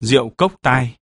Rượu cốc tai.